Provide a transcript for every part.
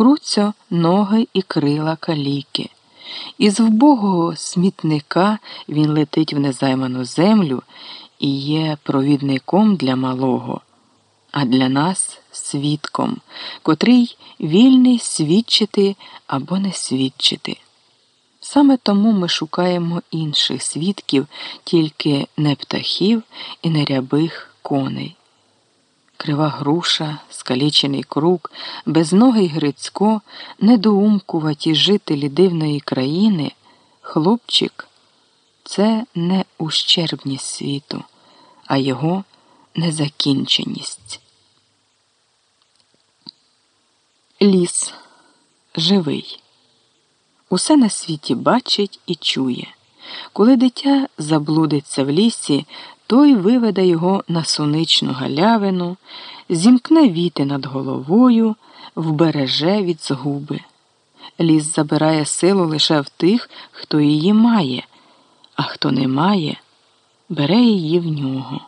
круцьо ноги і крила каліки. Із вбогого смітника він летить в незайману землю і є провідником для малого, а для нас свідком, котрий вільний свідчити або не свідчити. Саме тому ми шукаємо інших свідків, тільки не птахів і не рябих коней. Крива груша, скалічений круг, безногий Грицько, недоумкуваті жителі дивної країни, хлопчик це не ущербність світу, а його незакінченість. Ліс живий. Усе на світі бачить і чує. Коли дитя заблудиться в лісі, той виведе його на соничну галявину, зімкне віти над головою, вбереже від згуби. Ліс забирає силу лише в тих, хто її має, а хто не має, бере її в нього.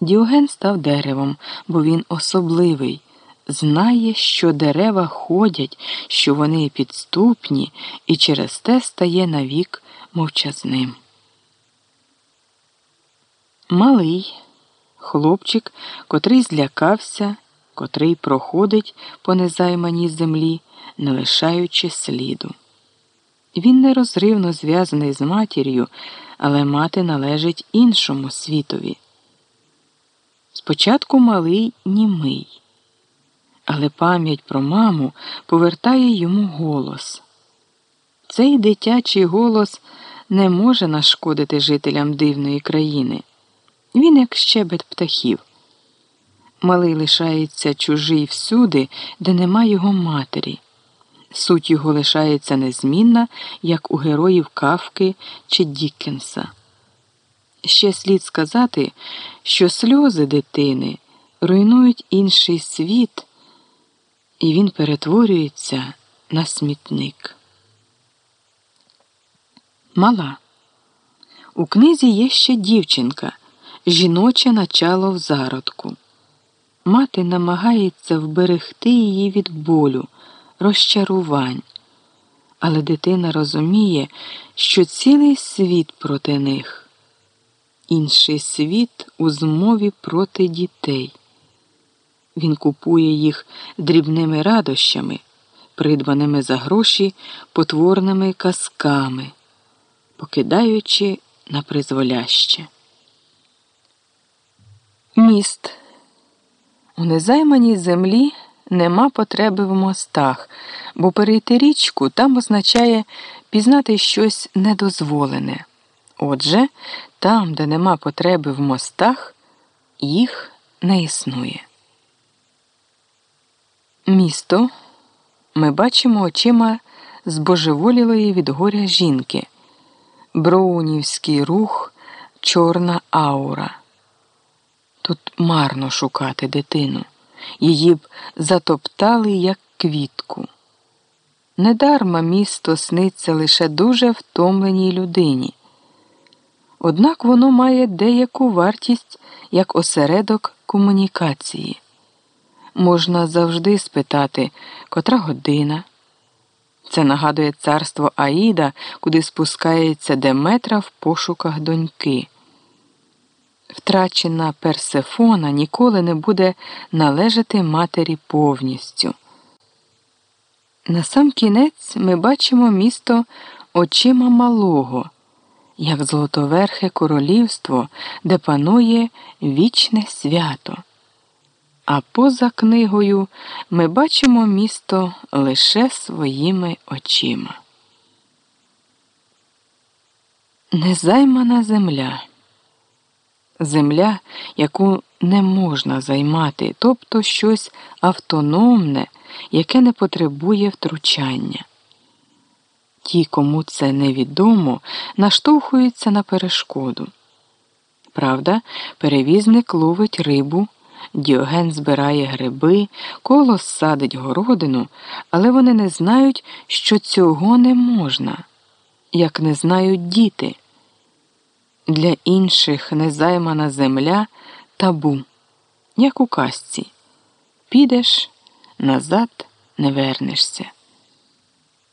Діоген став деревом, бо він особливий, знає, що дерева ходять, що вони підступні, і через те стає навік мовчазним. Малий хлопчик, котрий злякався, котрий проходить по незайманій землі, не лишаючи сліду. Він нерозривно зв'язаний з матір'ю, але мати належить іншому світові. Спочатку малий німий, але пам'ять про маму повертає йому голос. Цей дитячий голос не може нашкодити жителям дивної країни. Він як щебет птахів. Малий лишається чужий всюди, де нема його матері. Суть його лишається незмінна, як у героїв Кавки чи Діккенса. Ще слід сказати, що сльози дитини руйнують інший світ, і він перетворюється на смітник. Мала. У книзі є ще дівчинка жіноче начало в зародку. Мати намагається вберегти її від болю, розчарувань, але дитина розуміє, що цілий світ проти них, інший світ у змові проти дітей. Він купує їх дрібними радощами, придбаними за гроші потворними казками, покидаючи на призволяще. Міст. У незайманій землі нема потреби в мостах, бо перейти річку там означає пізнати щось недозволене. Отже, там, де нема потреби в мостах, їх не існує. Місто ми бачимо очима збожеволілої від горя жінки, броунівський рух, чорна аура. Тут марно шукати дитину, її б затоптали, як квітку. Недарма місто сниться лише дуже втомленій людині. Однак воно має деяку вартість як осередок комунікації. Можна завжди спитати, котра година. Це нагадує царство Аїда, куди спускається Деметра в пошуках доньки. Втрачена Персефона ніколи не буде належати матері повністю. На сам кінець ми бачимо місто очима малого, як золотоверхе королівство, де панує вічне свято. А поза книгою ми бачимо місто лише своїми очима. Незаймана земля земля, яку не можна займати, тобто щось автономне, яке не потребує втручання. Ті, кому це невідомо, наштовхуються на перешкоду. Правда, перевізник ловить рибу, Діоген збирає гриби, колос садить городину, але вони не знають, що цього не можна, як не знають діти. Для інших незаймана земля табу, як у казці. Підеш назад не вернешся.